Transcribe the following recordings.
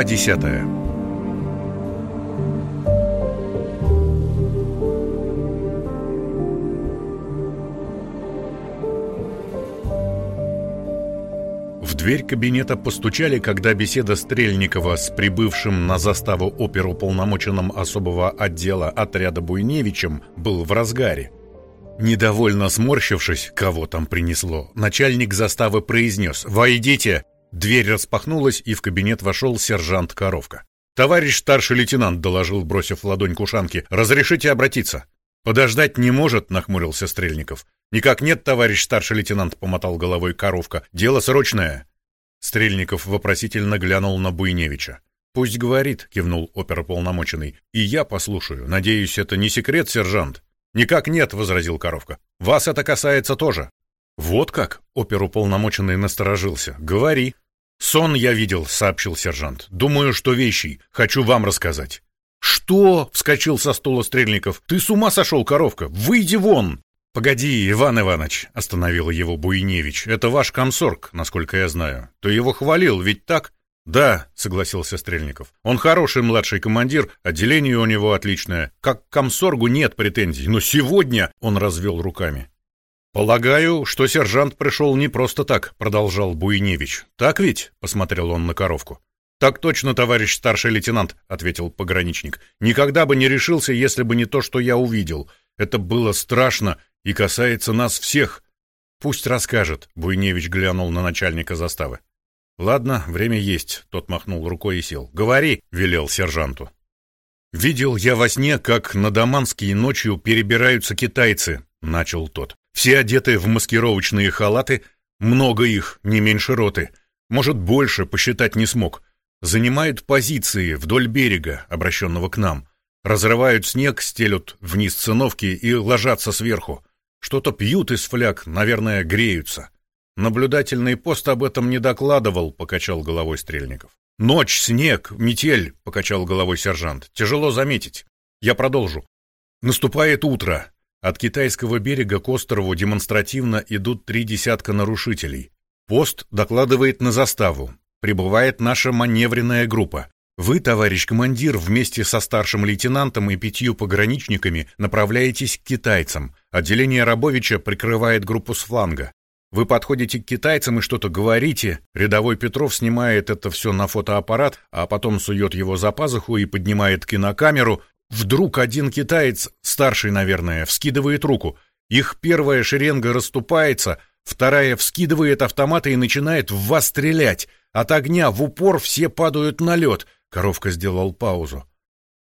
Глава 10 В дверь кабинета постучали, когда беседа Стрельникова с прибывшим на заставу оперу полномоченным особого отдела отряда Буйневичем был в разгаре. Недовольно сморщившись, кого там принесло, начальник заставы произнес «Войдите!». Дверь распахнулась, и в кабинет вошел сержант Коровка. «Товарищ старший лейтенант», — доложил, бросив ладонь к ушанке, — «разрешите обратиться». «Подождать не может», — нахмурился Стрельников. «Никак нет, товарищ старший лейтенант», — помотал головой Коровка. «Дело срочное». Стрельников вопросительно глянул на Буйневича. «Пусть говорит», — кивнул оперуполномоченный. «И я послушаю. Надеюсь, это не секрет, сержант?» «Никак нет», — возразил Коровка. «Вас это касается тоже». «Вот как?» — оперуполномоченный насторожился. «Говори». «Сон я видел», — сообщил сержант. «Думаю, что вещий. Хочу вам рассказать». «Что?» — вскочил со стула Стрельников. «Ты с ума сошел, коровка? Выйди вон!» «Погоди, Иван Иванович», — остановил его Буйневич. «Это ваш комсорг, насколько я знаю. Ты его хвалил, ведь так?» «Да», — согласился Стрельников. «Он хороший младший командир, отделение у него отличное. Как к комсоргу нет претензий, но сегодня...» — он развел руками. «Полагаю, что сержант пришел не просто так», — продолжал Буйневич. «Так ведь?» — посмотрел он на коровку. «Так точно, товарищ старший лейтенант», — ответил пограничник. «Никогда бы не решился, если бы не то, что я увидел. Это было страшно и касается нас всех». «Пусть расскажет», — Буйневич глянул на начальника заставы. «Ладно, время есть», — тот махнул рукой и сел. «Говори», — велел сержанту. «Видел я во сне, как на Даманские ночью перебираются китайцы», — начал тот. «Все одеты в маскировочные халаты, много их, не меньше роты. Может, больше, посчитать не смог. Занимают позиции вдоль берега, обращенного к нам. Разрывают снег, стелют вниз циновки и ложатся сверху. Что-то пьют из фляг, наверное, греются. Наблюдательный пост об этом не докладывал, покачал головой Стрельников. Ночь, снег, метель, покачал головой сержант. Тяжело заметить. Я продолжу. Наступает утро. От китайского берега к острову демонстративно идут три десятка нарушителей. Пост докладывает на заставу. Прибывает наша маневренная группа. Вы, товарищ командир, вместе со старшим лейтенантом и пятью пограничниками направляетесь к китайцам. Отделение Рабовича прикрывает группу с фланга. Вы подходите к китайцам и что-то говорите. Рядовой Петров снимает это все на фотоаппарат, а потом сует его за пазуху и поднимает кинокамеру. Вдруг один китаец, старший, наверное, вскидывает руку. Их первая шеренга расступается, вторая вскидывает автоматы и начинает в вас стрелять. От огня в упор все падают на лед. Коровка сделал паузу.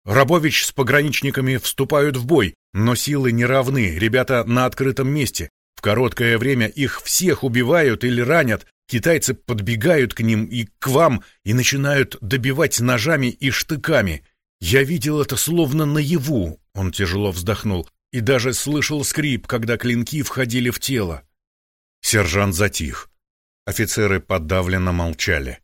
Рабович с пограничниками вступают в бой, но силы не равны, ребята на открытом месте короткое время их всех убивают или ранят, китайцы подбегают к ним и к вам и начинают добивать ножами и штыками. Я видел это словно наяву, он тяжело вздохнул, и даже слышал скрип, когда клинки входили в тело. Сержант затих. Офицеры подавленно молчали.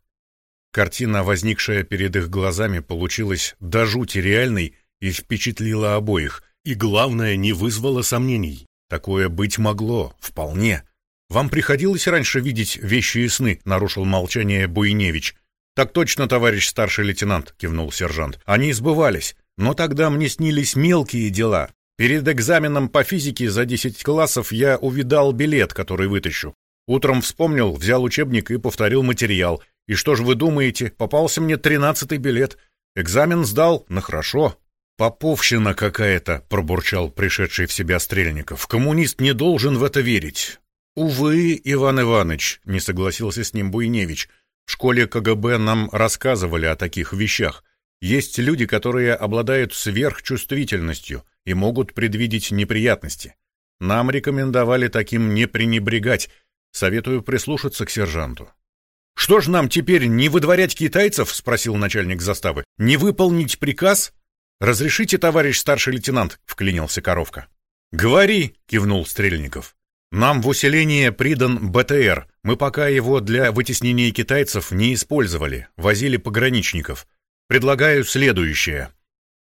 Картина, возникшая перед их глазами, получилась до жути реальной и впечатлила обоих, и, главное, не вызвала сомнений. Такое быть могло, вполне. Вам приходилось раньше видеть вещи и сны, нарушил молчание Буйневич. Так точно, товарищ старший лейтенант, кивнул сержант. Они сбывались, но тогда мне снились мелкие дела. Перед экзаменом по физике за 10 классов я увидал билет, который вытащу. Утром вспомнил, взял учебник и повторил материал. И что же вы думаете, попался мне тринадцатый билет. Экзамен сдал, на хорошо, «Поповщина какая-то», — пробурчал пришедший в себя Стрельников. «Коммунист не должен в это верить». «Увы, Иван Иванович», — не согласился с ним Буйневич. «В школе КГБ нам рассказывали о таких вещах. Есть люди, которые обладают сверхчувствительностью и могут предвидеть неприятности. Нам рекомендовали таким не пренебрегать. Советую прислушаться к сержанту». «Что ж нам теперь, не выдворять китайцев?» — спросил начальник заставы. «Не выполнить приказ?» «Разрешите, товарищ старший лейтенант?» — вклинился Коровка. «Говори!» — кивнул Стрельников. «Нам в усиление придан БТР. Мы пока его для вытеснения китайцев не использовали, возили пограничников. Предлагаю следующее.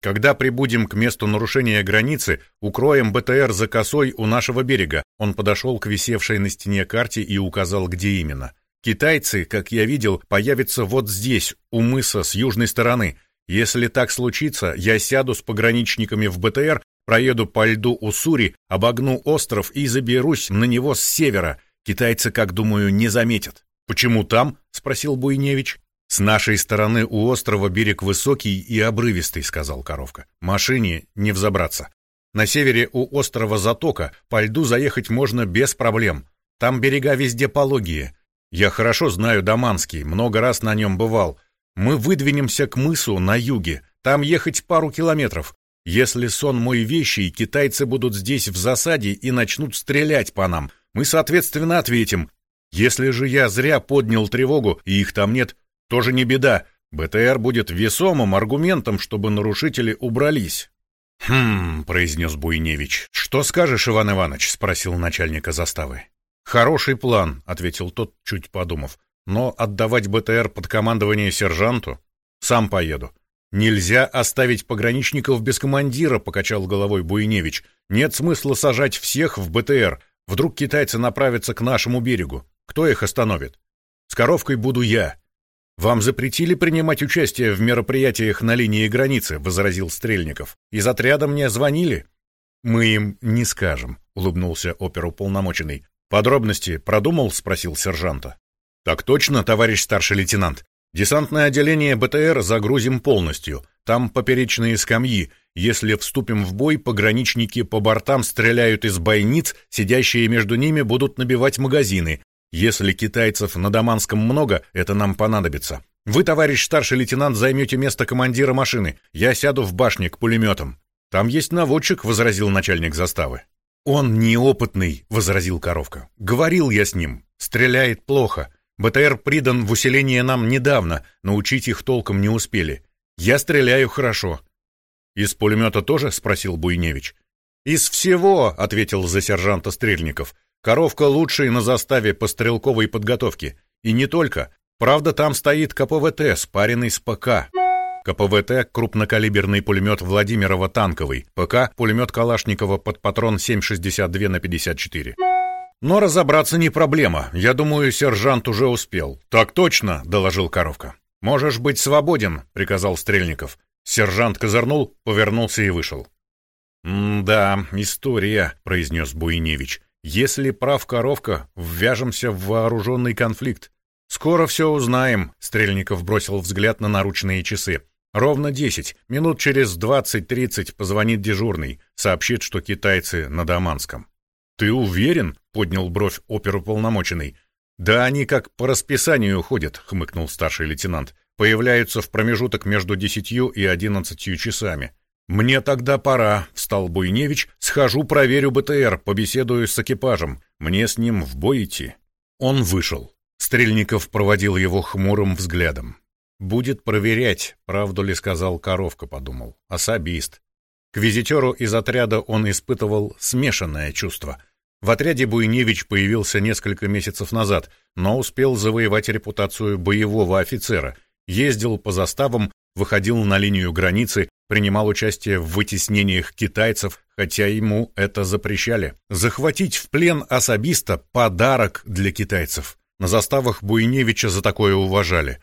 Когда прибудем к месту нарушения границы, укроем БТР за косой у нашего берега». Он подошел к висевшей на стене карте и указал, где именно. Китайцы, как я видел, появятся вот здесь, у мыса, с южной стороны. Если так случится, я сяду с пограничниками в БТР, проеду по льду Уссури, обогну остров и заберусь на него с севера. Китайцы, как думаю, не заметят. «Почему там?» — спросил Буйневич. «С нашей стороны у острова берег высокий и обрывистый», — сказал коровка. «Машине не взобраться. На севере у острова Затока по льду заехать можно без проблем. Там берега везде пологие. Я хорошо знаю Даманский, много раз на нем бывал. Мы выдвинемся к мысу на юге. Там ехать пару километров. Если сон мой вещий, китайцы будут здесь в засаде и начнут стрелять по нам. Мы, соответственно, ответим. Если же я зря поднял тревогу, и их там нет, тоже не беда. БТР будет весомым аргументом, чтобы нарушители убрались. «Хм», — произнес Буйневич. «Что скажешь, Иван Иванович?» — спросил начальника заставы. «Хороший план», — ответил тот, чуть подумав. «Но отдавать БТР под командование сержанту? Сам поеду». «Нельзя оставить пограничников без командира», — покачал головой Буйневич. «Нет смысла сажать всех в БТР. Вдруг китайцы направятся к нашему берегу. Кто их остановит? С коровкой буду я. Вам запретили принимать участие в мероприятиях на линии границы, возразил Стрельников. Из отряда мне звонили. Мы им не скажем, улыбнулся оперуполномоченный. Подробности продумал, спросил сержанта. Так точно, товарищ старший лейтенант. Десантное отделение БТР загрузим полностью. Там поперечные скамьи. Если вступим в бой, пограничники по бортам стреляют из бойниц, сидящие между ними будут набивать магазины. Если китайцев на Даманском много, это нам понадобится. Вы, товарищ старший лейтенант, займете место командира машины. Я сяду в башне к пулеметам. Там есть наводчик, возразил начальник заставы. Он неопытный, возразил коровка. Говорил я с ним. Стреляет плохо. БТР придан в усиление нам недавно, научить их толком не успели. Я стреляю хорошо. Из пулемета тоже? спросил Буйневич. Из всего, ответил за сержанта Стрельников. Коровка лучший на заставе по стрелковой подготовке. И не только. Правда, там стоит КПВТ, спаренный с ПК. КПВТ — крупнокалиберный пулемет Владимирова танковый. ПК — пулемет Калашникова под патрон 7,62 на 54. Но разобраться не проблема. Я думаю, сержант уже успел. Так точно, доложил Коровка. Можешь быть свободен, приказал Стрельников. Сержант козырнул, повернулся и вышел. «Да, история», — произнес Буйневич. Если прав коровка, ввяжемся в вооруженный конфликт. Скоро все узнаем, Стрельников бросил взгляд на наручные часы. Ровно десять. Минут через двадцать-тридцать позвонит дежурный, сообщит, что китайцы на Даманском. Ты уверен? Поднял бровь оперуполномоченный. Да они как по расписанию ходят, хмыкнул старший лейтенант. Появляются в промежуток между десятью и одиннадцатью часами. «Мне тогда пора», — встал Буйневич. «Схожу, проверю БТР, побеседую с экипажем. Мне с ним в бой идти». Он вышел. Стрельников проводил его хмурым взглядом. «Будет проверять, правду ли сказал коровка», — подумал. «Особист». К визитеру из отряда он испытывал смешанное чувство. В отряде Буйневич появился несколько месяцев назад, но успел завоевать репутацию боевого офицера, ездил по заставам, выходил на линию границы, принимал участие в вытеснениях китайцев, хотя ему это запрещали. Захватить в плен особиста – подарок для китайцев. На заставах Буйневича за такое уважали.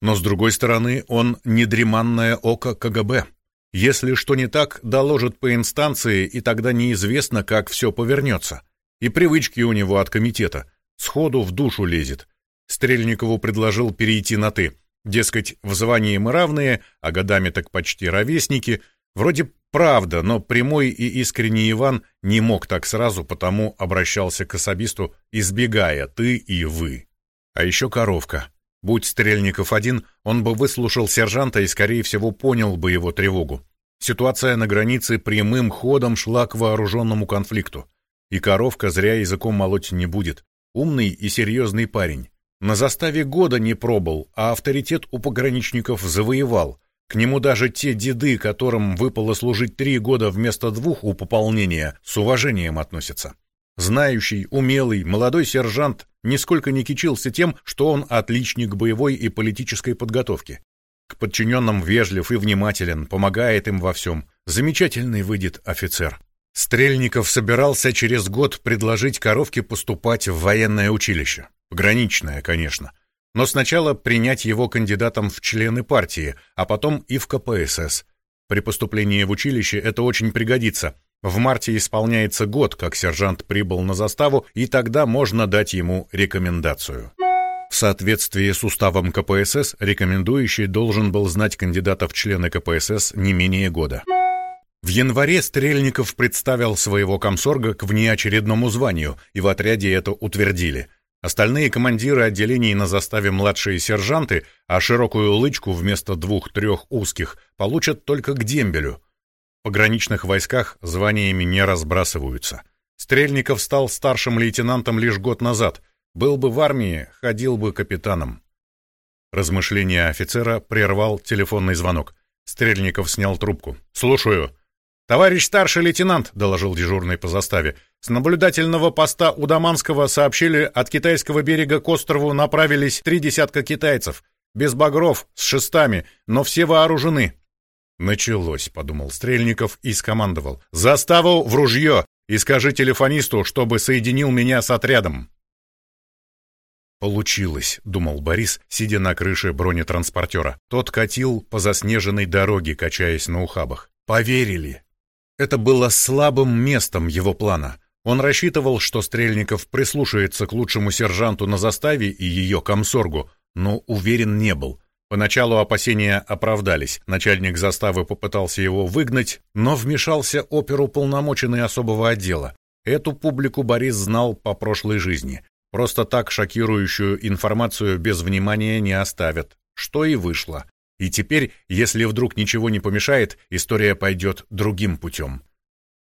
Но, с другой стороны, он недреманное око КГБ. Если что не так, доложит по инстанции, и тогда неизвестно, как все повернется. И привычки у него от комитета. Сходу в душу лезет. Стрельникову предложил перейти на «ты». Дескать, в звании мы равные, а годами так почти ровесники. Вроде правда, но прямой и искренний Иван не мог так сразу, потому обращался к особисту, избегая «ты» и «вы». А еще коровка. Будь Стрельников один, он бы выслушал сержанта и, скорее всего, понял бы его тревогу. Ситуация на границе прямым ходом шла к вооруженному конфликту. И коровка зря языком молоть не будет. Умный и серьезный парень. На заставе года не пробыл, а авторитет у пограничников завоевал. К нему даже те деды, которым выпало служить три года вместо двух у пополнения, с уважением относятся. Знающий, умелый, молодой сержант нисколько не кичился тем, что он отличник боевой и политической подготовки. К подчиненным вежлив и внимателен, помогает им во всем. Замечательный выйдет офицер. Стрельников собирался через год предложить коровке поступать в военное училище. Пограничная, конечно. Но сначала принять его кандидатом в члены партии, а потом и в КПСС. При поступлении в училище это очень пригодится. В марте исполняется год, как сержант прибыл на заставу, и тогда можно дать ему рекомендацию. В соответствии с уставом КПСС, рекомендующий должен был знать кандидата в члены КПСС не менее года. В январе Стрельников представил своего комсорга к внеочередному званию, и в отряде это утвердили. Остальные командиры отделений на заставе младшие сержанты, а широкую лычку вместо двух-трех узких получат только к дембелю. В пограничных войсках званиями не разбрасываются. Стрельников стал старшим лейтенантом лишь год назад – был бы в армии, ходил бы капитаном. Размышления офицера прервал телефонный звонок. Стрельников снял трубку. «Слушаю». «Товарищ старший лейтенант», — доложил дежурный по заставе, «с наблюдательного поста у Даманского сообщили, от китайского берега к острову направились три десятка китайцев. Без багров, с шестами, но все вооружены». «Началось», — подумал Стрельников и скомандовал. «Заставу в ружье и скажи телефонисту, чтобы соединил меня с отрядом». «Получилось», — думал Борис, сидя на крыше бронетранспортера. Тот катил по заснеженной дороге, качаясь на ухабах. «Поверили». Это было слабым местом его плана. Он рассчитывал, что Стрельников прислушается к лучшему сержанту на заставе и ее комсоргу, но уверен не был. Поначалу опасения оправдались. Начальник заставы попытался его выгнать, но вмешался оперуполномоченный особого отдела. Эту публику Борис знал по прошлой жизни. Просто так шокирующую информацию без внимания не оставят, что и вышло. И теперь, если вдруг ничего не помешает, история пойдет другим путем.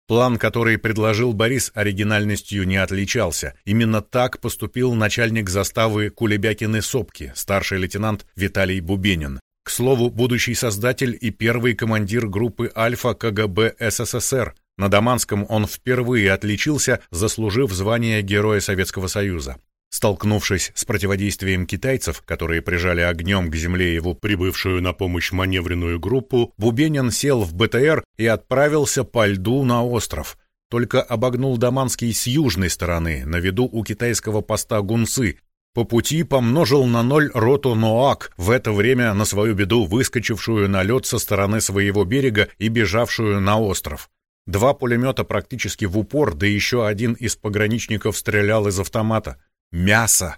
План, который предложил Борис, оригинальностью не отличался. Именно так поступил начальник заставы Кулебякины Сопки, старший лейтенант Виталий Бубенин. К слову, будущий создатель и первый командир группы «Альфа» КГБ СССР, на Даманском он впервые отличился, заслужив звание Героя Советского Союза. Столкнувшись с противодействием китайцев, которые прижали огнем к земле его прибывшую на помощь маневренную группу, Бубенин сел в БТР и отправился по льду на остров. Только обогнул Даманский с южной стороны, на виду у китайского поста Гунсы. По пути помножил на ноль роту Ноак, в это время на свою беду выскочившую на лед со стороны своего берега и бежавшую на остров. Два пулемета практически в упор, да еще один из пограничников стрелял из автомата. Мясо!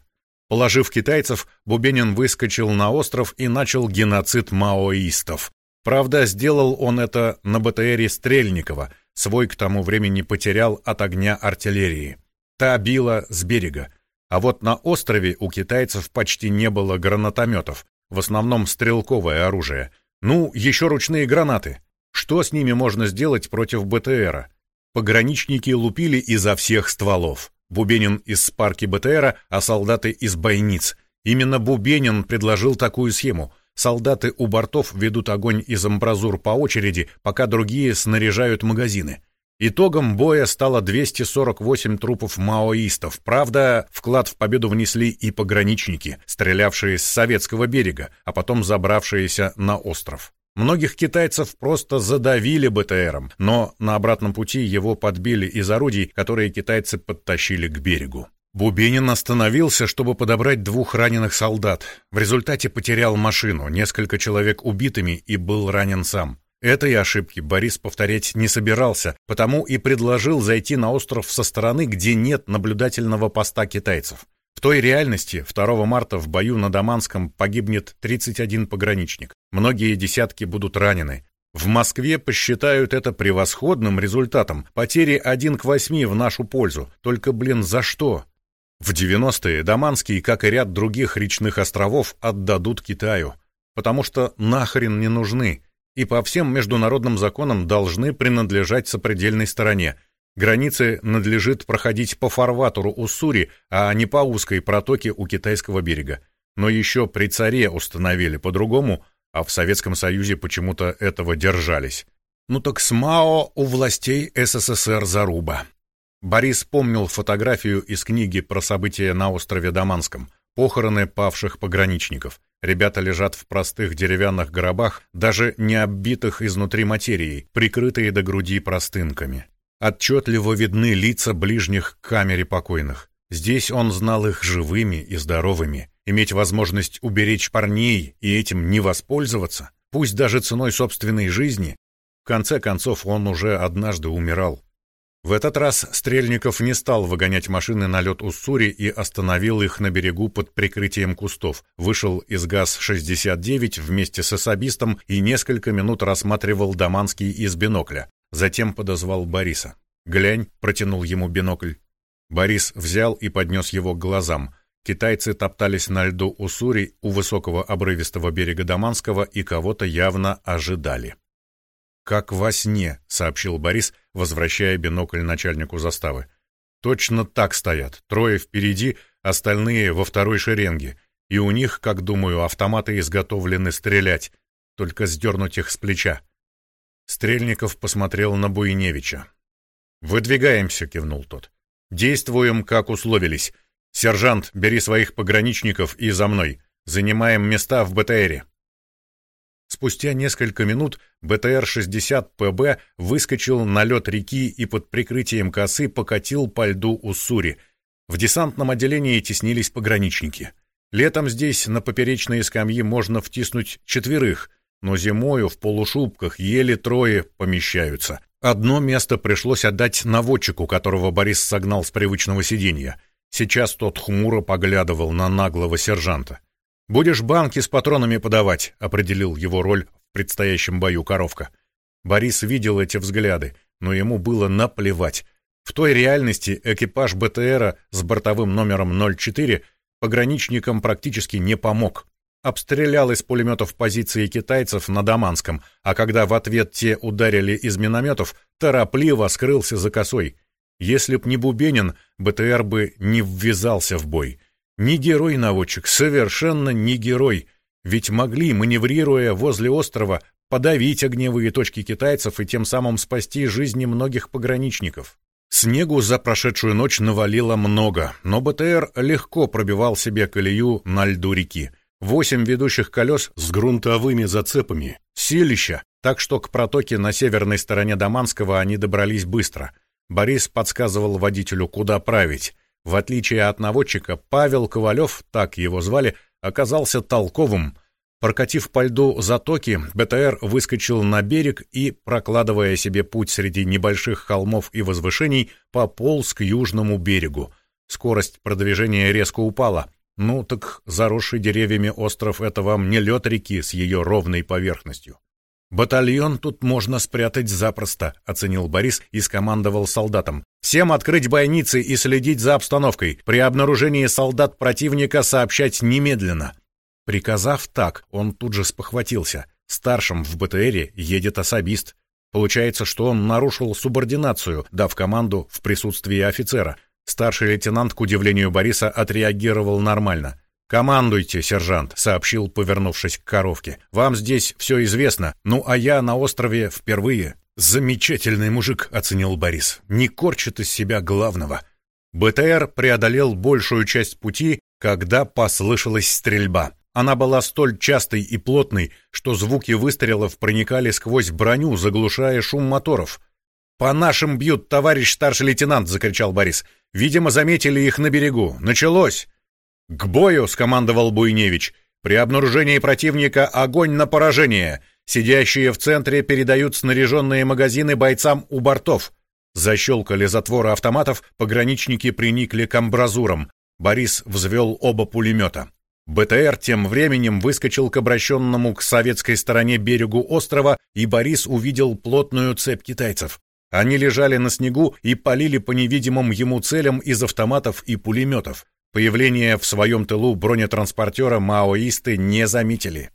Положив китайцев, Бубенин выскочил на остров и начал геноцид маоистов. Правда, сделал он это на БТРе Стрельникова, свой к тому времени потерял от огня артиллерии. Та била с берега. А вот на острове у китайцев почти не было гранатометов, в основном стрелковое оружие. Ну, еще ручные гранаты. Что с ними можно сделать против БТРа? Пограничники лупили изо всех стволов. Бубенин из спарки БТРа, а солдаты из бойниц. Именно Бубенин предложил такую схему. Солдаты у бортов ведут огонь из амбразур по очереди, пока другие снаряжают магазины. Итогом боя стало 248 трупов маоистов. Правда, вклад в победу внесли и пограничники, стрелявшие с советского берега, а потом забравшиеся на остров. Многих китайцев просто задавили БТРом, но на обратном пути его подбили из орудий, которые китайцы подтащили к берегу. Бубенин остановился, чтобы подобрать двух раненых солдат. В результате потерял машину, несколько человек убитыми и был ранен сам. Этой ошибки Борис повторять не собирался, потому и предложил зайти на остров со стороны, где нет наблюдательного поста китайцев. В той реальности 2 марта в бою на Даманском погибнет 31 пограничник. Многие десятки будут ранены. В Москве посчитают это превосходным результатом. Потери 1 к 8 в нашу пользу. Только, блин, за что? В 90-е Даманский, как и ряд других речных островов, отдадут Китаю. Потому что нахрен не нужны. И по всем международным законам должны принадлежать сопредельной стороне – Границы надлежит проходить по фарватеру Уссури, а не по узкой протоке у китайского берега. Но еще при царе установили по-другому, а в Советском Союзе почему-то этого держались. Ну так с Мао у властей СССР заруба. Борис помнил фотографию из книги про события на острове Даманском, похороны павших пограничников. Ребята лежат в простых деревянных гробах, даже не оббитых изнутри материей, прикрытые до груди простынками. Отчетливо видны лица ближних к камере покойных. Здесь он знал их живыми и здоровыми. Иметь возможность уберечь парней и этим не воспользоваться, пусть даже ценой собственной жизни, в конце концов он уже однажды умирал. В этот раз Стрельников не стал выгонять машины на лед Уссури и остановил их на берегу под прикрытием кустов. Вышел из ГАЗ-69 вместе с особистом и несколько минут рассматривал Даманский из бинокля. Затем подозвал Бориса. «Глянь», — протянул ему бинокль. Борис взял и поднес его к глазам. Китайцы топтались на льду Уссури у высокого обрывистого берега Даманского и кого-то явно ожидали. «Как во сне», — сообщил Борис, возвращая бинокль начальнику заставы. «Точно так стоят. Трое впереди, остальные во второй шеренге. И у них, как думаю, автоматы изготовлены стрелять. Только сдернуть их с плеча». Стрельников посмотрел на Буйневича. «Выдвигаемся», — кивнул тот. «Действуем, как условились. Сержант, бери своих пограничников и за мной. Занимаем места в БТРе». Спустя несколько минут БТР-60ПБ выскочил на лед реки и под прикрытием косы покатил по льду Уссури. В десантном отделении теснились пограничники. Летом здесь на поперечные скамьи можно втиснуть четверых, но зимою в полушубках еле трое помещаются. Одно место пришлось отдать наводчику, которого Борис согнал с привычного сиденья. Сейчас тот хмуро поглядывал на наглого сержанта. «Будешь банки с патронами подавать», — определил его роль в предстоящем бою коровка. Борис видел эти взгляды, но ему было наплевать. В той реальности экипаж БТРа с бортовым номером 04 пограничникам практически не помог. Обстрелял из пулеметов позиции китайцев на Даманском, а когда в ответ те ударили из минометов, торопливо скрылся за косой. Если б не Бубенин, БТР бы не ввязался в бой. Не герой-наводчик, совершенно не герой. Ведь могли, маневрируя возле острова, подавить огневые точки китайцев и тем самым спасти жизни многих пограничников. Снегу за прошедшую ночь навалило много, но БТР легко пробивал себе колею на льду реки. Восемь ведущих колес с грунтовыми зацепами. Силища, так что к протоке на северной стороне Даманского они добрались быстро. Борис подсказывал водителю, куда править. В отличие от наводчика, Павел Ковалев, так его звали, оказался толковым. Прокатив по льду затоки, БТР выскочил на берег и, прокладывая себе путь среди небольших холмов и возвышений, пополз к южному берегу. Скорость продвижения резко упала. Ну так заросший деревьями остров — это вам не лед реки с ее ровной поверхностью. «Батальон тут можно спрятать запросто», — оценил Борис и скомандовал солдатам. «Всем открыть бойницы и следить за обстановкой. При обнаружении солдат противника сообщать немедленно». Приказав так, он тут же спохватился. Старшим в БТРе едет особист. Получается, что он нарушил субординацию, дав команду в присутствии офицера. Старший лейтенант, к удивлению Бориса, отреагировал нормально. «Командуйте, сержант», — сообщил, повернувшись к коровке. «Вам здесь все известно, ну а я на острове впервые». «Замечательный мужик», — оценил Борис. «Не корчит из себя главного». БТР преодолел большую часть пути, когда послышалась стрельба. Она была столь частой и плотной, что звуки выстрелов проникали сквозь броню, заглушая шум моторов. «По нашим бьют, товарищ старший лейтенант!» — закричал Борис. «Видимо, заметили их на берегу. Началось!» «К бою!» — скомандовал Буйневич. «При обнаружении противника огонь на поражение! Сидящие в центре передают снаряженные магазины бойцам у бортов!» Защелкали затворы автоматов, пограничники приникли к амбразурам. Борис взвел оба пулемета. БТР тем временем выскочил к обращенному к советской стороне берегу острова, и Борис увидел плотную цепь китайцев. Они лежали на снегу и полили по невидимым ему целям из автоматов и пулеметов. Появление в своем тылу бронетранспортера маоисты не заметили.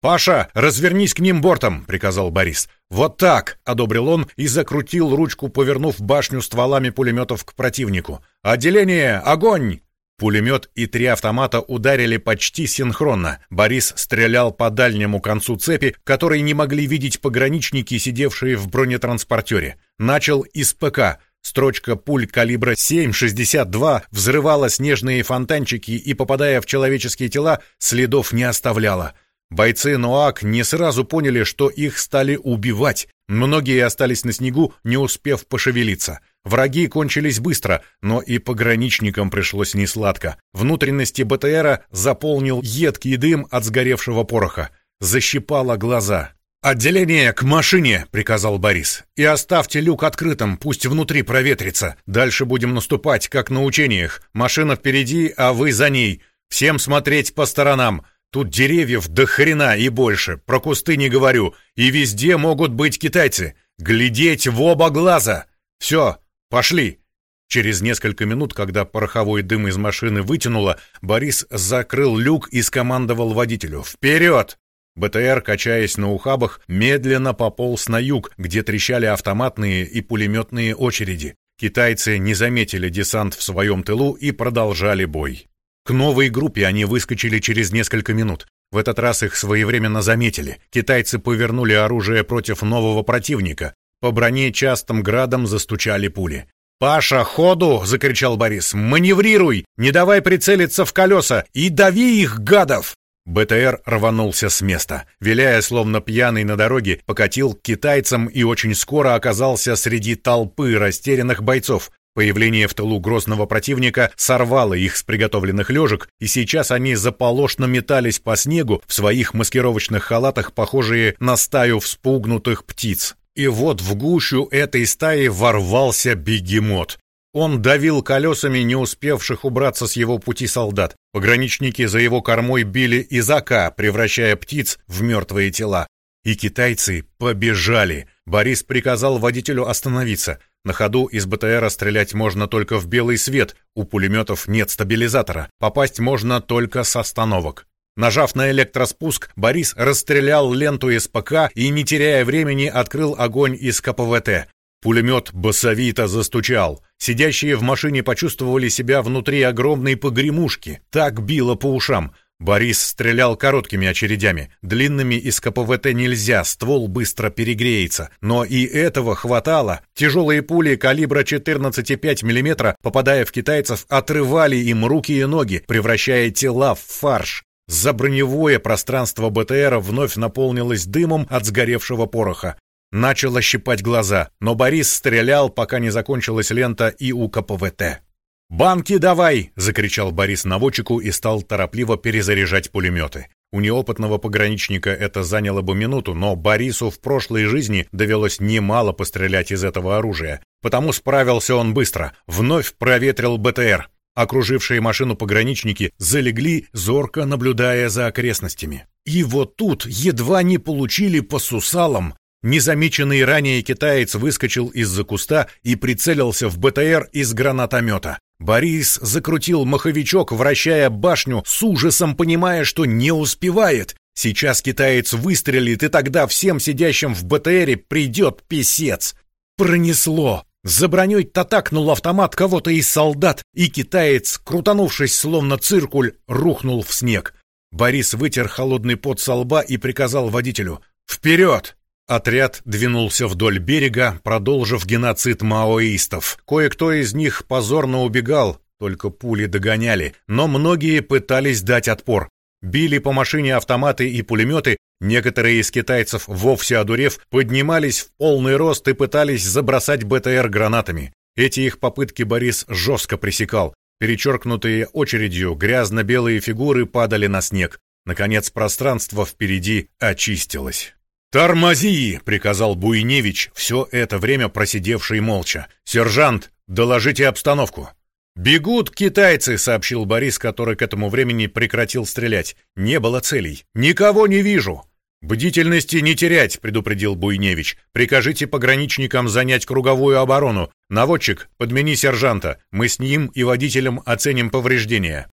«Паша, развернись к ним бортом!» — приказал Борис. «Вот так!» — одобрил он и закрутил ручку, повернув башню стволами пулеметов к противнику. «Отделение! Огонь!» Пулемет и три автомата ударили почти синхронно. Борис стрелял по дальнему концу цепи, который не могли видеть пограничники, сидевшие в бронетранспортере. Начал из ПК — Строчка пуль калибра 7,62 взрывала снежные фонтанчики и, попадая в человеческие тела, следов не оставляла. Бойцы Ноак не сразу поняли, что их стали убивать. Многие остались на снегу, не успев пошевелиться. Враги кончились быстро, но и пограничникам пришлось несладко. Внутренности БТРа заполнил едкий дым от сгоревшего пороха. Защипало глаза. «Отделение к машине!» — приказал Борис. «И оставьте люк открытым, пусть внутри проветрится. Дальше будем наступать, как на учениях. Машина впереди, а вы за ней. Всем смотреть по сторонам. Тут деревьев до хрена и больше, про кусты не говорю. И везде могут быть китайцы. Глядеть в оба глаза! Все, пошли!» Через несколько минут, когда пороховой дым из машины вытянуло, Борис закрыл люк и скомандовал водителю «Вперед!». БТР, качаясь на ухабах, медленно пополз на юг, где трещали автоматные и пулеметные очереди. Китайцы не заметили десант в своем тылу и продолжали бой. К новой группе они выскочили через несколько минут. В этот раз их своевременно заметили. Китайцы повернули оружие против нового противника. По броне частым градом застучали пули. «Паша, ходу!» — закричал Борис. «Маневрируй! Не давай прицелиться в колеса! И дави их, гадов!» БТР рванулся с места. Виляя, словно пьяный на дороге, покатил к китайцам и очень скоро оказался среди толпы растерянных бойцов. Появление в тылу грозного противника сорвало их с приготовленных лежек, и сейчас они заполошно метались по снегу в своих маскировочных халатах, похожие на стаю вспугнутых птиц. И вот в гущу этой стаи ворвался бегемот. Он давил колесами не успевших убраться с его пути солдат. Пограничники за его кормой били из АК, превращая птиц в мертвые тела. И китайцы побежали. Борис приказал водителю остановиться. На ходу из БТРа стрелять можно только в белый свет, у пулеметов нет стабилизатора. Попасть можно только с остановок. Нажав на электроспуск, Борис расстрелял ленту СПК и, не теряя времени, открыл огонь из КПВТ. Пулемет басовито застучал. Сидящие в машине почувствовали себя внутри огромной погремушки. Так било по ушам. Борис стрелял короткими очередями. Длинными из КПВТ нельзя, ствол быстро перегреется. Но и этого хватало. Тяжелые пули калибра 14,5 мм, попадая в китайцев, отрывали им руки и ноги, превращая тела в фарш. Заброневое пространство БТРа вновь наполнилось дымом от сгоревшего пороха. Начало щипать глаза, но Борис стрелял, пока не закончилась лента и у КПВТ. «Банки давай!» — закричал Борис наводчику и стал торопливо перезаряжать пулеметы. У неопытного пограничника это заняло бы минуту, но Борису в прошлой жизни довелось немало пострелять из этого оружия. Потому справился он быстро. Вновь проветрил БТР. Окружившие машину пограничники залегли, зорко наблюдая за окрестностями. И вот тут едва не получили по сусалам. Незамеченный ранее китаец выскочил из-за куста и прицелился в БТР из гранатомета. Борис закрутил маховичок, вращая башню, с ужасом понимая, что не успевает. Сейчас китаец выстрелит, и тогда всем сидящим в БТРе придет писец. Пронесло. За броней татакнул автомат кого-то из солдат, и китаец, крутанувшись словно циркуль, рухнул в снег. Борис вытер холодный пот со лба и приказал водителю «Вперед!». Отряд двинулся вдоль берега, продолжив геноцид маоистов. Кое-кто из них позорно убегал, только пули догоняли, но многие пытались дать отпор. Били по машине автоматы и пулеметы, некоторые из китайцев, вовсе одурев, поднимались в полный рост и пытались забросать БТР гранатами. Эти их попытки Борис жестко пресекал. Перечеркнутые очередью грязно-белые фигуры падали на снег. Наконец пространство впереди очистилось. «Тормози!» — приказал Буйневич, все это время просидевший молча. «Сержант, доложите обстановку!» «Бегут китайцы!» — сообщил Борис, который к этому времени прекратил стрелять. «Не было целей. Никого не вижу!» «Бдительности не терять!» — предупредил Буйневич. «Прикажите пограничникам занять круговую оборону. Наводчик, подмени сержанта. Мы с ним и водителем оценим повреждения».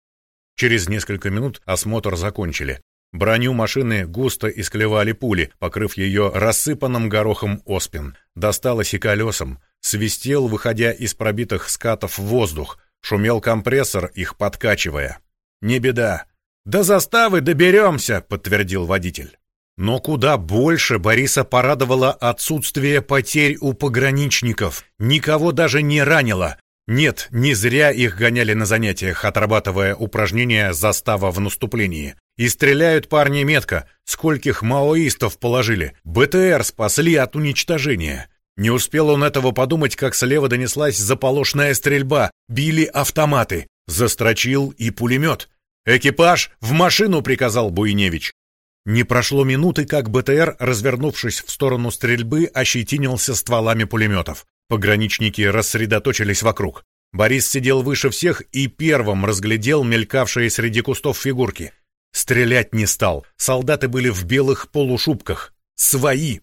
Через несколько минут осмотр закончили. Броню машины густо исклевали пули, покрыв ее рассыпанным горохом оспин. Досталось и колесам. Свистел, выходя из пробитых скатов воздух. Шумел компрессор, их подкачивая. «Не беда. До заставы доберемся», — подтвердил водитель. Но куда больше Бориса порадовало отсутствие потерь у пограничников. Никого даже не ранило. Нет, не зря их гоняли на занятиях, отрабатывая упражнения застава в наступлении. И стреляют парни метко. Скольких маоистов положили. БТР спасли от уничтожения. Не успел он этого подумать, как слева донеслась заполошная стрельба. Били автоматы. Застрочил и пулемет. «Экипаж! В машину!» — приказал Буйневич. Не прошло минуты, как БТР, развернувшись в сторону стрельбы, ощетинился стволами пулеметов. Пограничники рассредоточились вокруг. Борис сидел выше всех и первым разглядел мелькавшие среди кустов фигурки. Стрелять не стал. Солдаты были в белых полушубках. Свои.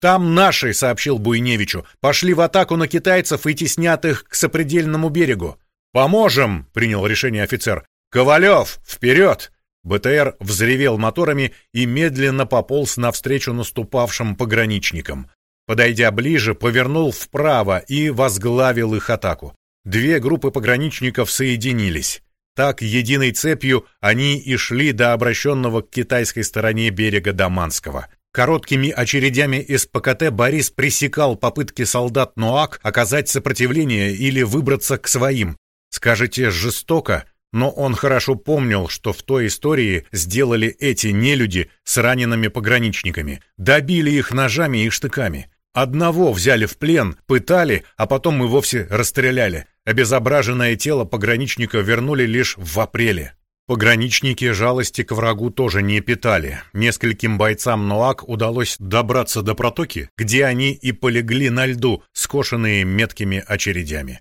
«Там наши», — сообщил Буйневичу. «Пошли в атаку на китайцев и теснят их к сопредельному берегу». «Поможем», — принял решение офицер. «Ковалев, вперед!» БТР взревел моторами и медленно пополз навстречу наступавшим пограничникам. Подойдя ближе, повернул вправо и возглавил их атаку. Две группы пограничников соединились. Так, единой цепью они и шли до обращенного к китайской стороне берега Даманского. Короткими очередями из ПКТ Борис пресекал попытки солдат НОАК оказать сопротивление или выбраться к своим. Скажете, жестоко? Но он хорошо помнил, что в той истории сделали эти нелюди с ранеными пограничниками. Добили их ножами и штыками. Одного взяли в плен, пытали, а потом и вовсе расстреляли. Обезображенное тело пограничника вернули лишь в апреле. Пограничники жалости к врагу тоже не питали. Нескольким бойцам НОАК удалось добраться до протоки, где они и полегли на льду, скошенные меткими очередями.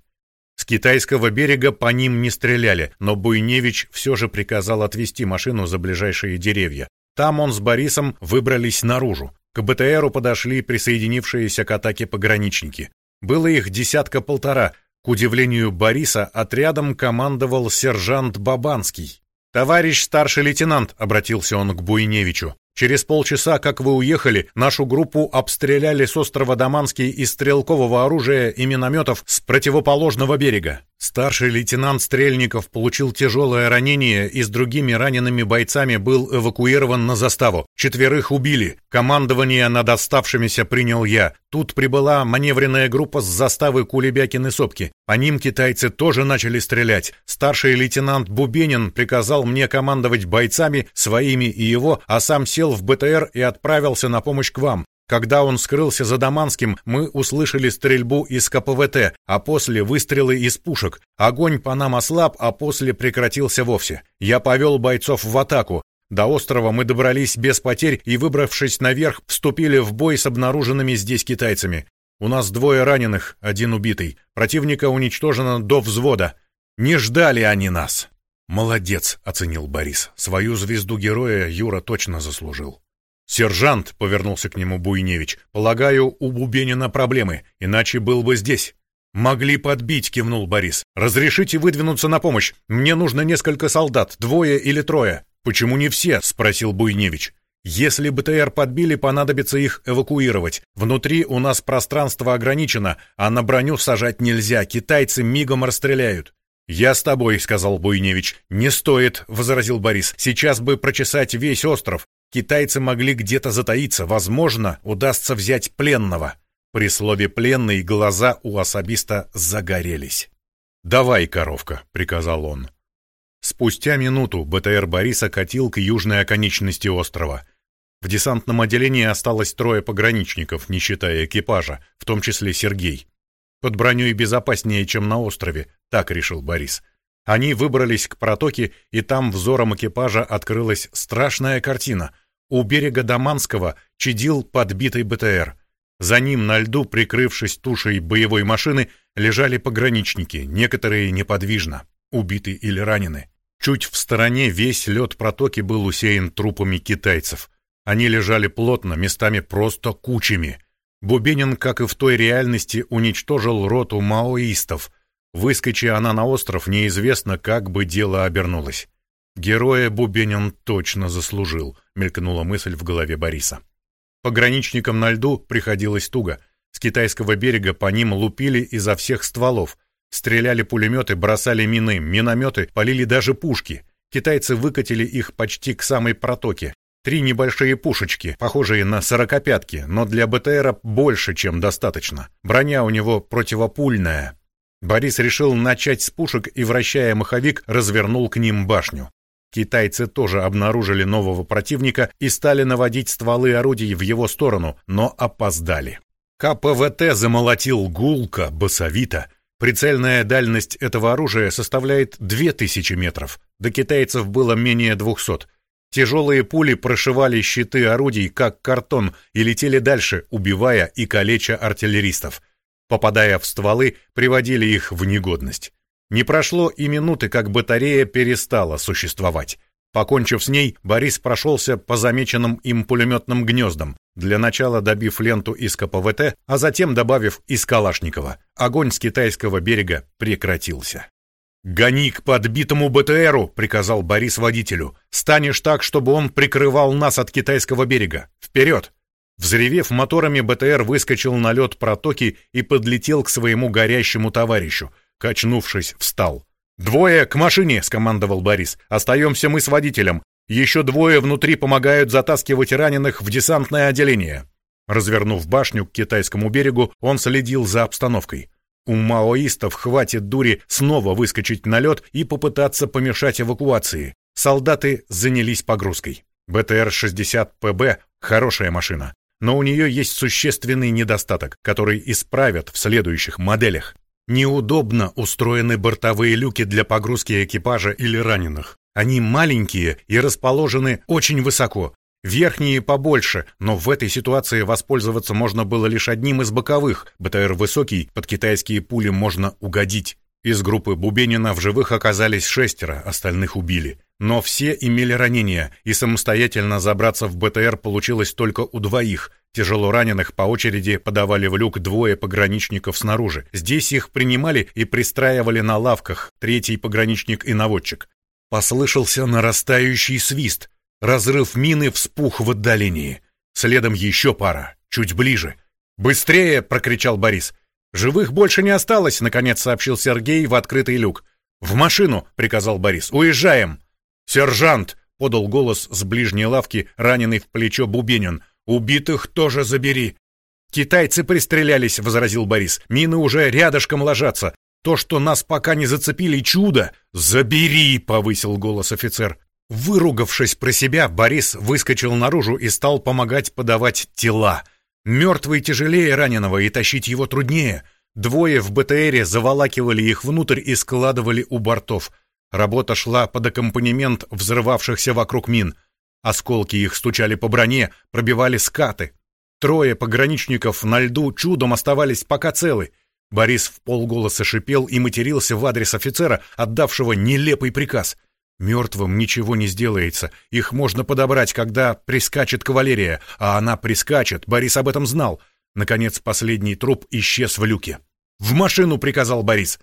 С китайского берега по ним не стреляли, но Буйневич все же приказал отвести машину за ближайшие деревья. Там он с Борисом выбрались наружу. К БТРу подошли присоединившиеся к атаке пограничники. Было их десятка-полтора. К удивлению Бориса, отрядом командовал сержант Бабанский. «Товарищ старший лейтенант», — обратился он к Буйневичу, Через полчаса, как вы уехали, нашу группу обстреляли с острова Даманский из стрелкового оружия и минометов с противоположного берега. Старший лейтенант Стрельников получил тяжелое ранение и с другими ранеными бойцами был эвакуирован на заставу. Четверых убили. Командование над оставшимися принял я. Тут прибыла маневренная группа с заставы Кулебякин и Сопки. По ним китайцы тоже начали стрелять. Старший лейтенант Бубенин приказал мне командовать бойцами, своими и его, а сам сел в БТР и отправился на помощь к вам. Когда он скрылся за Даманским, мы услышали стрельбу из КПВТ, а после выстрелы из пушек. Огонь по нам ослаб, а после прекратился вовсе. Я повел бойцов в атаку. До острова мы добрались без потерь и, выбравшись наверх, вступили в бой с обнаруженными здесь китайцами. У нас двое раненых, один убитый. Противника уничтожено до взвода. Не ждали они нас. Молодец, оценил Борис. Свою звезду героя Юра точно заслужил. «Сержант», — повернулся к нему Буйневич, — «полагаю, у Бубенина проблемы, иначе был бы здесь». «Могли подбить», — кивнул Борис. «Разрешите выдвинуться на помощь? Мне нужно несколько солдат, двое или трое». «Почему не все?» — спросил Буйневич. «Если БТР подбили, понадобится их эвакуировать. Внутри у нас пространство ограничено, а на броню сажать нельзя, китайцы мигом расстреляют». «Я с тобой», — сказал Буйневич. «Не стоит», — возразил Борис. «Сейчас бы прочесать весь остров. Китайцы могли где-то затаиться, возможно, удастся взять пленного. При слове «пленный» глаза у особиста загорелись. «Давай, коровка», — приказал он. Спустя минуту БТР Бориса катил к южной оконечности острова. В десантном отделении осталось трое пограничников, не считая экипажа, в том числе Сергей. Под броней безопаснее, чем на острове, так решил Борис. Они выбрались к протоке, и там взором экипажа открылась страшная картина — у берега Даманского чадил подбитый БТР. За ним на льду, прикрывшись тушей боевой машины, лежали пограничники, некоторые неподвижно, убиты или ранены. Чуть в стороне весь лед протоки был усеян трупами китайцев. Они лежали плотно, местами просто кучами. Бубенин, как и в той реальности, уничтожил роту маоистов. Выскочи она на остров, неизвестно, как бы дело обернулось. Героя Бубенин точно заслужил, мелькнула мысль в голове Бориса. Пограничникам на льду приходилось туго. С китайского берега по ним лупили изо всех стволов. Стреляли пулеметы, бросали мины, минометы, полили даже пушки. Китайцы выкатили их почти к самой протоке. Три небольшие пушечки, похожие на сорокопятки, но для БТРа больше, чем достаточно. Броня у него противопульная. Борис решил начать с пушек и, вращая маховик, развернул к ним башню. Китайцы тоже обнаружили нового противника и стали наводить стволы орудий в его сторону, но опоздали. КПВТ замолотил гулко, басовито. Прицельная дальность этого оружия составляет 2000 метров. До китайцев было менее 200. Тяжелые пули прошивали щиты орудий, как картон, и летели дальше, убивая и калеча артиллеристов. Попадая в стволы, приводили их в негодность. Не прошло и минуты, как батарея перестала существовать. Покончив с ней, Борис прошелся по замеченным им пулеметным гнездам, для начала добив ленту из КПВТ, а затем добавив из Калашникова. Огонь с китайского берега прекратился. «Гони к подбитому БТРу!» — приказал Борис водителю. «Станешь так, чтобы он прикрывал нас от китайского берега. Вперед!» Взревев моторами, БТР выскочил на лед протоки и подлетел к своему горящему товарищу. Качнувшись, встал. «Двое к машине!» — скомандовал Борис. «Остаемся мы с водителем. Еще двое внутри помогают затаскивать раненых в десантное отделение». Развернув башню к китайскому берегу, он следил за обстановкой. У маоистов хватит дури снова выскочить на лед и попытаться помешать эвакуации. Солдаты занялись погрузкой. БТР-60ПБ — хорошая машина, но у нее есть существенный недостаток, который исправят в следующих моделях. Неудобно устроены бортовые люки для погрузки экипажа или раненых. Они маленькие и расположены очень высоко, Верхние побольше, но в этой ситуации воспользоваться можно было лишь одним из боковых. БТР высокий, под китайские пули можно угодить. Из группы Бубенина в живых оказались шестеро, остальных убили. Но все имели ранения, и самостоятельно забраться в БТР получилось только у двоих. Тяжело раненых по очереди подавали в люк двое пограничников снаружи. Здесь их принимали и пристраивали на лавках, третий пограничник и наводчик. Послышался нарастающий свист. Разрыв мины вспух в отдалении. Следом еще пара, чуть ближе. «Быстрее!» — прокричал Борис. «Живых больше не осталось!» — наконец сообщил Сергей в открытый люк. «В машину!» — приказал Борис. «Уезжаем!» «Сержант!» — подал голос с ближней лавки, раненый в плечо Бубенин. «Убитых тоже забери!» «Китайцы пристрелялись!» — возразил Борис. «Мины уже рядышком ложатся. То, что нас пока не зацепили, чудо!» «Забери!» — повысил голос офицер. Выругавшись про себя, Борис выскочил наружу и стал помогать подавать тела. Мертвый тяжелее раненого, и тащить его труднее. Двое в БТРе заволакивали их внутрь и складывали у бортов. Работа шла под аккомпанемент взрывавшихся вокруг мин. Осколки их стучали по броне, пробивали скаты. Трое пограничников на льду чудом оставались пока целы. Борис в полголоса шипел и матерился в адрес офицера, отдавшего нелепый приказ — Мертвым ничего не сделается. Их можно подобрать, когда прискачет кавалерия. А она прискачет, Борис об этом знал. Наконец последний труп исчез в люке. «В машину!» — приказал Борис.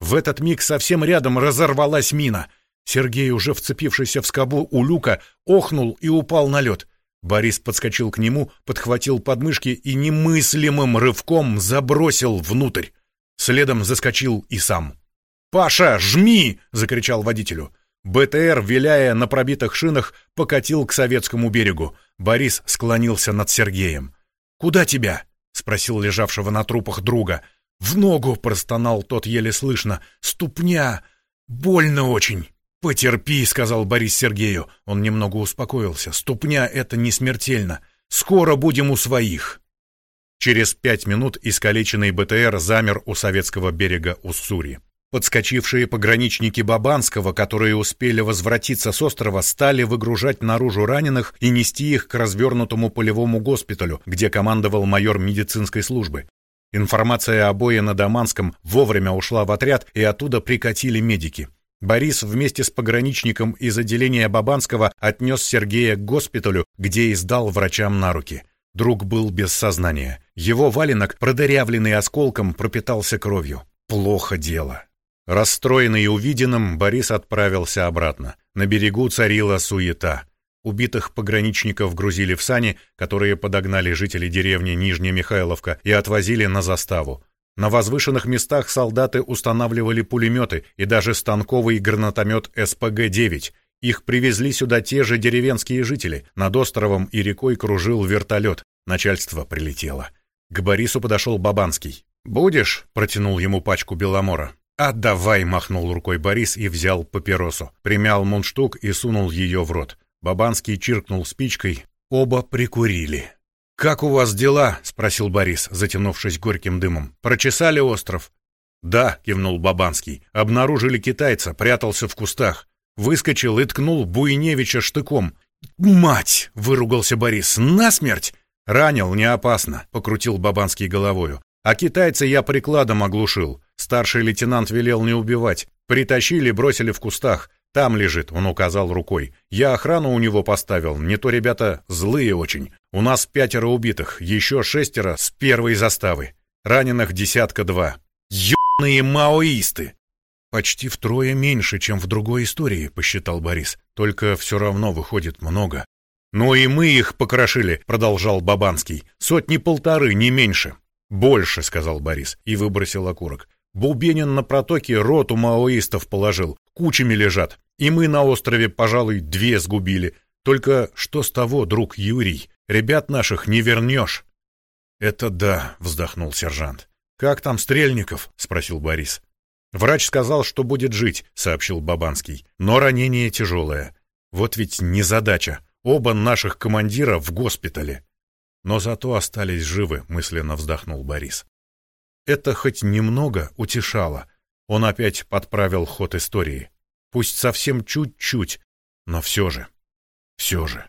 В этот миг совсем рядом разорвалась мина. Сергей, уже вцепившийся в скобу у люка, охнул и упал на лед. Борис подскочил к нему, подхватил подмышки и немыслимым рывком забросил внутрь. Следом заскочил и сам. «Паша, жми!» — закричал водителю. БТР, виляя на пробитых шинах, покатил к советскому берегу. Борис склонился над Сергеем. «Куда тебя?» — спросил лежавшего на трупах друга. «В ногу!» — простонал тот еле слышно. «Ступня! Больно очень!» «Потерпи!» — сказал Борис Сергею. Он немного успокоился. «Ступня — это не смертельно. Скоро будем у своих!» Через пять минут искалеченный БТР замер у советского берега Уссури. Подскочившие пограничники Бабанского, которые успели возвратиться с острова, стали выгружать наружу раненых и нести их к развернутому полевому госпиталю, где командовал майор медицинской службы. Информация о бое на Даманском вовремя ушла в отряд, и оттуда прикатили медики. Борис вместе с пограничником из отделения Бабанского отнес Сергея к госпиталю, где и сдал врачам на руки. Друг был без сознания. Его валенок, продырявленный осколком, пропитался кровью. Плохо дело. Расстроенный увиденным, Борис отправился обратно. На берегу царила суета. Убитых пограничников грузили в сани, которые подогнали жители деревни Нижняя Михайловка и отвозили на заставу. На возвышенных местах солдаты устанавливали пулеметы и даже станковый гранатомет СПГ-9. Их привезли сюда те же деревенские жители. Над островом и рекой кружил вертолет. Начальство прилетело. К Борису подошел Бабанский. «Будешь?» — протянул ему пачку беломора. «Отдавай!» — махнул рукой Борис и взял папиросу. Примял мундштук и сунул ее в рот. Бабанский чиркнул спичкой. Оба прикурили. «Как у вас дела?» — спросил Борис, затянувшись горьким дымом. «Прочесали остров?» «Да», — кивнул Бабанский. «Обнаружили китайца, прятался в кустах. Выскочил и ткнул Буйневича штыком. «Мать!» — выругался Борис. «Насмерть!» «Ранил, не опасно», — покрутил Бабанский головою. «А китайца я прикладом оглушил. Старший лейтенант велел не убивать. Притащили, бросили в кустах. Там лежит», — он указал рукой. «Я охрану у него поставил. Не то ребята злые очень. У нас пятеро убитых, еще шестеро с первой заставы. Раненых десятка два. Ёбаные маоисты!» «Почти втрое меньше, чем в другой истории», — посчитал Борис. «Только все равно выходит много». «Ну и мы их покрошили», — продолжал Бабанский. «Сотни-полторы, не меньше». «Больше», — сказал Борис и выбросил окурок. «Бубенин на протоке роту маоистов положил. Кучами лежат. И мы на острове, пожалуй, две сгубили. Только что с того, друг Юрий? Ребят наших не вернешь». «Это да», — вздохнул сержант. «Как там Стрельников?» — спросил Борис. «Врач сказал, что будет жить», — сообщил Бабанский. «Но ранение тяжелое. Вот ведь незадача. Оба наших командира в госпитале». «Но зато остались живы», — мысленно вздохнул Борис. Это хоть немного утешало. Он опять подправил ход истории. Пусть совсем чуть-чуть, но все же, все же.